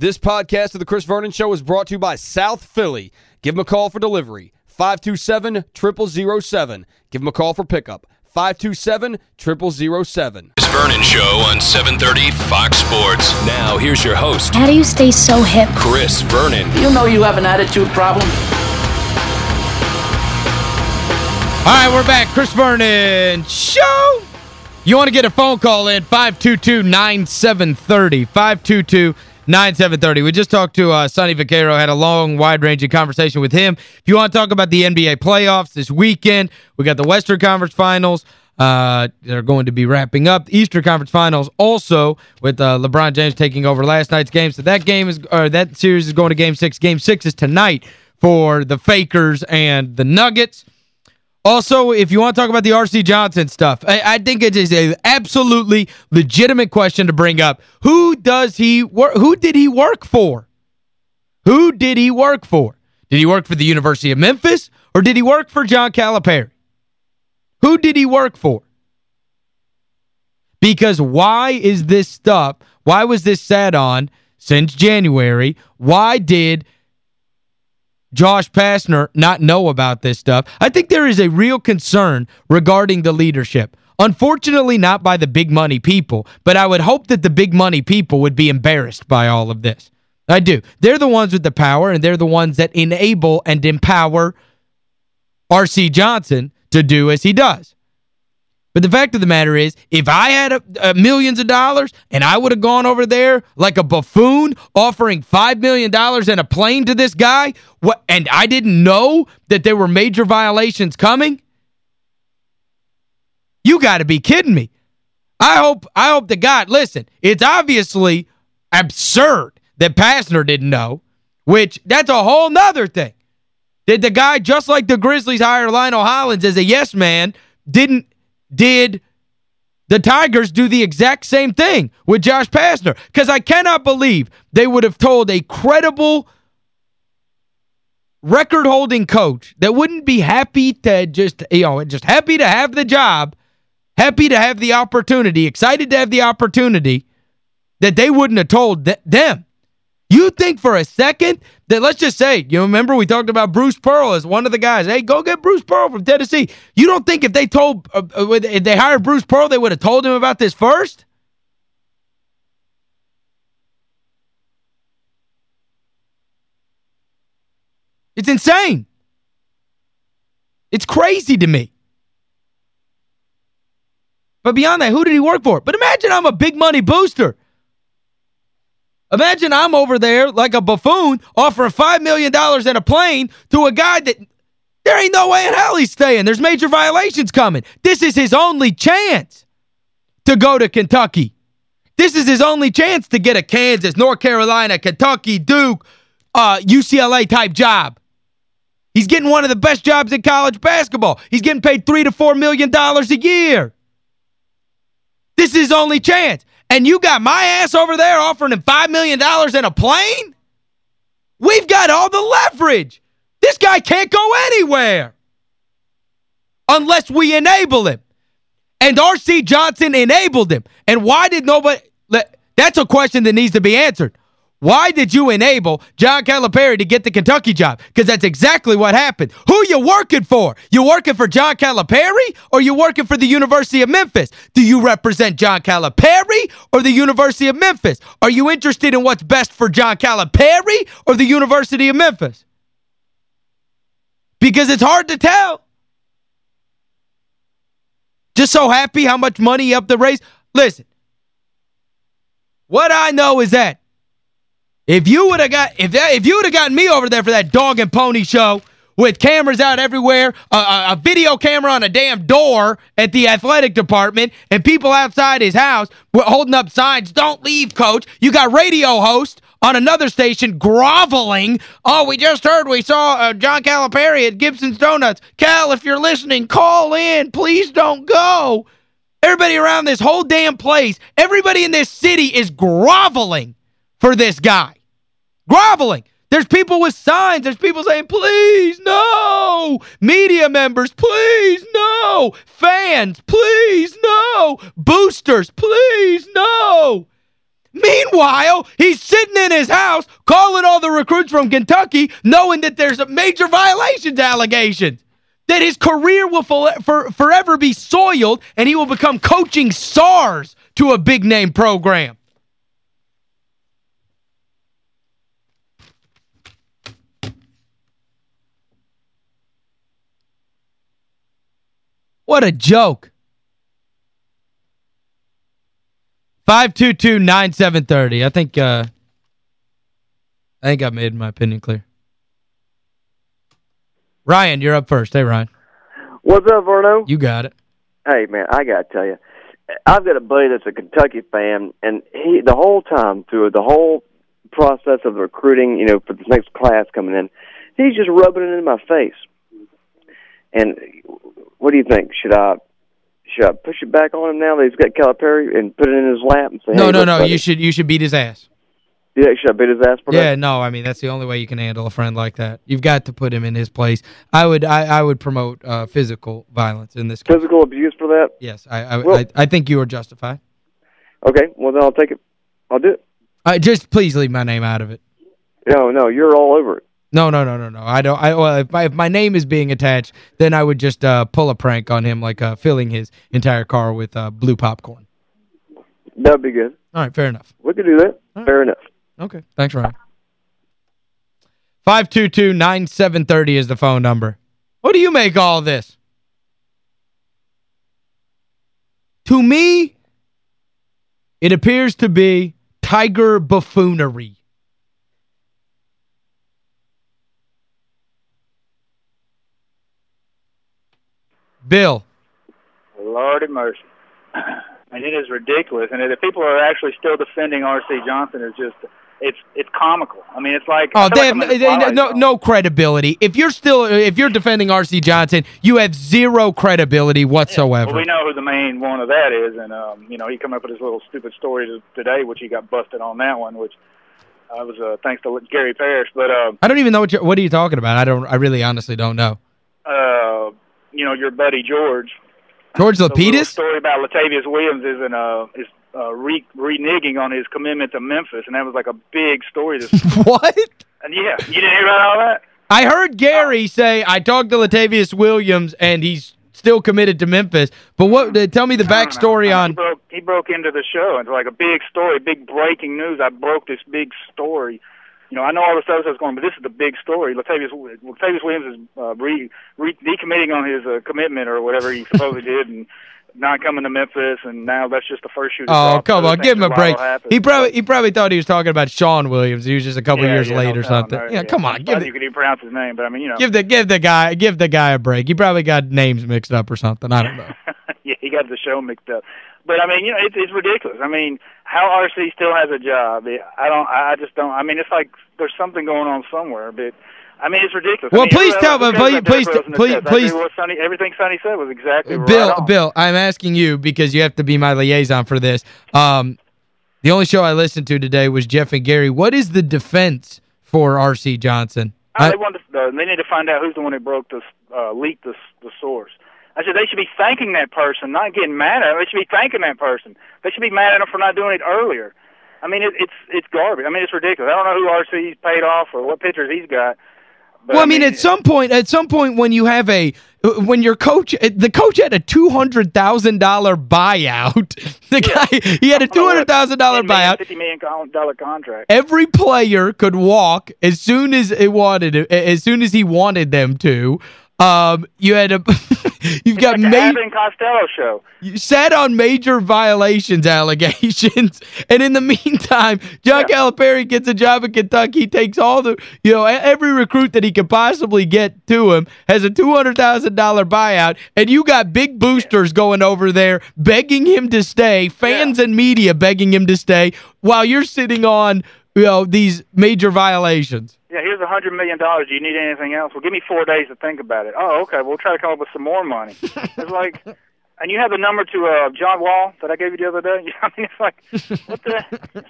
This podcast of The Chris Vernon Show is brought to you by South Philly. Give them a call for delivery. 527-0007. Give them a call for pickup. 527-0007. Chris Vernon Show on 730 Fox Sports. Now, here's your host, How do you stay so hip? Chris Vernon. You know you have an attitude problem. All right, we're back. Chris Vernon Show. You want to get a phone call in, 522-9730. 522-9730. We just talked to uh, Sonny Vaccaro, had a long, wide-ranging conversation with him. If you want to talk about the NBA playoffs this weekend, we got the Western Conference Finals. Uh, they're going to be wrapping up. The Eastern Conference Finals also with uh, LeBron James taking over last night's game. So that game is or that series is going to game six. Game six is tonight for the Fakers and the Nuggets. Also, if you want to talk about the R.C. Johnson stuff, I, I think it is a absolutely legitimate question to bring up. Who does he work? Who did he work for? Who did he work for? Did he work for the University of Memphis or did he work for John Calipari? Who did he work for? Because why is this stuff, why was this sat on since January? Why did Josh Pastner not know about this stuff. I think there is a real concern regarding the leadership. Unfortunately, not by the big money people, but I would hope that the big money people would be embarrassed by all of this. I do. They're the ones with the power, and they're the ones that enable and empower R.C. Johnson to do as he does. But the fact of the matter is, if I had a, a millions of dollars and I would have gone over there like a buffoon offering $5 million and a plane to this guy, what and I didn't know that there were major violations coming, you got to be kidding me. I hope I hope to God, listen, it's obviously absurd that Pastner didn't know, which that's a whole nother thing. Did the guy, just like the Grizzlies hire Lionel Hollins as a yes man, didn't did the Tigers do the exact same thing with Josh Pastner? Because I cannot believe they would have told a credible record-holding coach that wouldn't be happy to just, you know, just happy to have the job, happy to have the opportunity, excited to have the opportunity, that they wouldn't have told th them. You think for a second that, let's just say, you remember we talked about Bruce Pearl as one of the guys. Hey, go get Bruce Pearl from Tennessee. You don't think if they told, uh, uh, if they hired Bruce Pearl, they would have told him about this first? It's insane. It's crazy to me. But beyond that, who did he work for? But imagine I'm a big money booster. Imagine I'm over there like a buffoon offering $5 million in a plane to a guy that there ain't no way in hell he's staying. There's major violations coming. This is his only chance to go to Kentucky. This is his only chance to get a Kansas, North Carolina, Kentucky, Duke, uh, UCLA type job. He's getting one of the best jobs in college basketball. He's getting paid three to four million dollars a year. This is his only chance. And you got my ass over there offering him $5 million in a plane? We've got all the leverage. This guy can't go anywhere unless we enable him. And R.C. Johnson enabled him. And why did nobody... That's a question that needs to be answered. Why did you enable John Calipari to get the Kentucky job? Because that's exactly what happened. Who you working for? You working for John Calipari or you working for the University of Memphis? Do you represent John Calipari or the University of Memphis? Are you interested in what's best for John Calipari or the University of Memphis? Because it's hard to tell. Just so happy how much money up the raise. Listen, what I know is that if you would have got if that if you would have gotten me over there for that dog and pony show with cameras out everywhere, a, a, a, video camera on a damn door at the athletic department, and people outside his house holding up signs, don't leave, coach. You got radio host on another station groveling. Oh, we just heard we saw uh, John Calipari at Gibson's Donuts. Cal, if you're listening, call in. Please don't go. Everybody around this whole damn place, everybody in this city is groveling for this guy. Groveling. There's people with signs. There's people saying, please, no. Media members, please, no. Fans, please, no. Boosters, please, no. Meanwhile, he's sitting in his house calling all the recruits from Kentucky knowing that there's a major violations allegations. That his career will for, for, forever be soiled and he will become coaching SARS to a big-name program. What a joke. 522-9730. I think uh I think I made my opinion clear. Ryan, you're up first. Hey, Ryan. What's up, Verno? You got it. Hey, man, I got to tell you. I've got a buddy that's a Kentucky fan, and he the whole time through the whole process of recruiting, you know, for this next class coming in, he's just rubbing it in my face. And what do you think? Should I should I push it back on him now that he's got Calipari and put it in his lap and say, No, hey, no, no. buddy, You should you should beat his ass. Yeah, should I beat his ass for Yeah, that? no, I mean, that's the only way you can handle a friend like that. You've got to put him in his place. I would I, I would promote uh, physical violence in this case. Physical abuse for that? Yes, I I, Well- I I think you are justified. Okay, well then I'll take it. I'll do it. Uh, just please leave my name out of it. No, no, you're all over it. No, no, no, no, no. I don't I well if my, if my name is being attached, then I would just uh, pull a prank on him like uh, filling his entire car with uh, blue popcorn. That'd be good. All right, fair enough. We could do that. Right. Fair enough. Okay. Thanks, Ryan. 522-9730 is the phone number. What do you make all this? To me, it appears to be tiger buffoonery. Bill. Lordy mercy. and it is ridiculous. And the people are actually still defending R.C. Johnson is just, it's it's comical. I mean, it's like... Oh, they like have they, no no credibility. If you're still if you're defending R.C. Johnson, you have zero credibility whatsoever. Well, we know who the main one of that is, and um, you know he come up with his little stupid story today, which he got busted on that one, which uh, was uh, thanks to Gary Parrish. But uh, I don't even know what you're, what are you talking about. I don't I really honestly don't know. uh, you know your buddy George. George The Lapides? story about Latavious Williams is in uh is uh, re reneging on his commitment to Memphis, and that was like a big story. This what? and yeah, you didn't hear about all that. I heard Gary say I talked to Latavious Williams and he's still committed to Memphis. But what uh, tell me the backstory He on broke, he broke into the show. It's like a big story, big breaking news. I broke this big story. You know, I know all the stuff that's going, on, but this is the big story. Latavious, Latavious Williams is uh, re, re, decommitting on his uh, commitment or whatever he supposedly did, and not coming to Memphis. And now that's just the first shoe. to Oh, come on, give him a break. happen. He probably he probably thought he was talking about Sean Williams. He was just a couple Yeah, years yeah, late no or something. no, yeah, come on, give the, you could even pronounce his name, but I mean, you know, give the give the guy give the guy a break. He probably got names mixed up or something. I don't know. yeah, he got the show mixed up. But I mean, you know, it's it's ridiculous. I mean, how RC still has a job? I don't. I just don't. I mean, it's like there's something going on somewhere. But I mean, it's ridiculous. Well, I mean, please tell me, please- please- Derrick Rose and the please-? I please- agree with Sonny, everything Sonny said was exactly Bill, right. Bill, I'm asking you because you have to be my liaison for this. Um, the only show I listened to today was Jeff and Gary. What is the defense for R.C. Johnson? Oh, I- they want to, uh, they need to find out who's the one who broke this, uh, leaked the the source. I said they should be thanking that person, not getting mad at them. They should be thanking that person. They should be mad at them for not doing it earlier. I mean, it, it's it's garbage. I mean, it's ridiculous. I don't know who RC's paid off or what pictures he's got. But, well, I mean, at some point, at some point when you have a, when your coach, the coach had a $200,000 buyout. The guy, he had a $200,000 buyout. $50 million contract. Every player could walk as soon as it wanted, as soon as he wanted them to. Um, you had a, you've got Like major. Costello show. You sat on major violations allegations, and in the meantime, John Yeah. Calipari gets a job in Kentucky, He takes all the, you know, every recruit that he could possibly get to him, has a $200,000 buyout, and you got big boosters going over there begging him to stay, fans and media begging him to stay, while you're sitting on, you know, these major violations. Yeah, here's a hundred million dollars. Do you need anything else? Well, give me four days to think about it. Oh, okay. We'll try to come up with some more money. it's like, and you have the number to uh, John Wall that I gave you the other day. I mean, it's like, what the?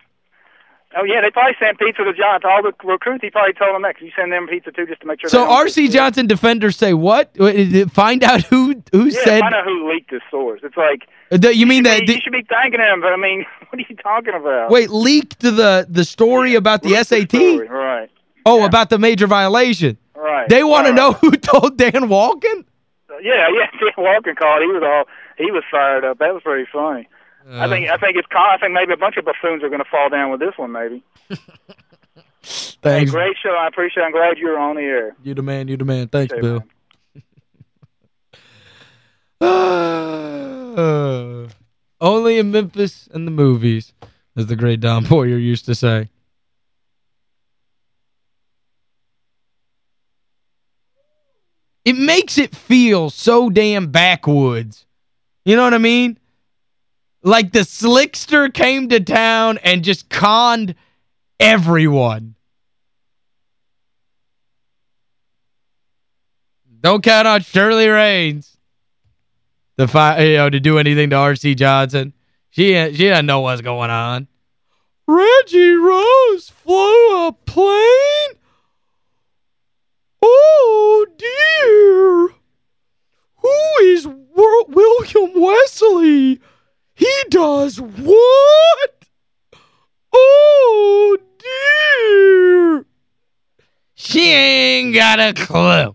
Oh yeah, they probably sent pizza to John to all the recruits. He probably told them that. 'cause you send them pizza too, just to make sure. So R.C. Johnson defenders say what? Uh, Find out who who Yeah, said... find out who leaked this source. It's like The- you mean that... you should be thanking him, but I mean, what are you talking about? Wait, leaked the the story about the SAT? story, Right, Oh, Yeah. about the major violation. right. They want to right. know who told Dan Wolken? Yeah, yeah. Dan Wolken called. He was all he was fired up. That was pretty funny. I think Uh. I think it's I think maybe a bunch of buffoons are going to fall down with this one. Maybe. Hey, Thanks. great show. I appreciate. it. I'm glad you're on the air. You the man, you the man. Thanks, Okay, Bill. man. Only in Memphis and the movies, as the great Don Boyer used to say. It makes it feel so damn backwoods. You know what I mean? Like the slickster came to town and just conned everyone. Don't count on Shirley Raines to you know to do anything to R.C. Johnson. She she doesn't know what's going on. Reggie Rose flew a plane? Oh, dear. Who is Wil- William Wesley? He does what? Oh, dear. She ain't got a clue.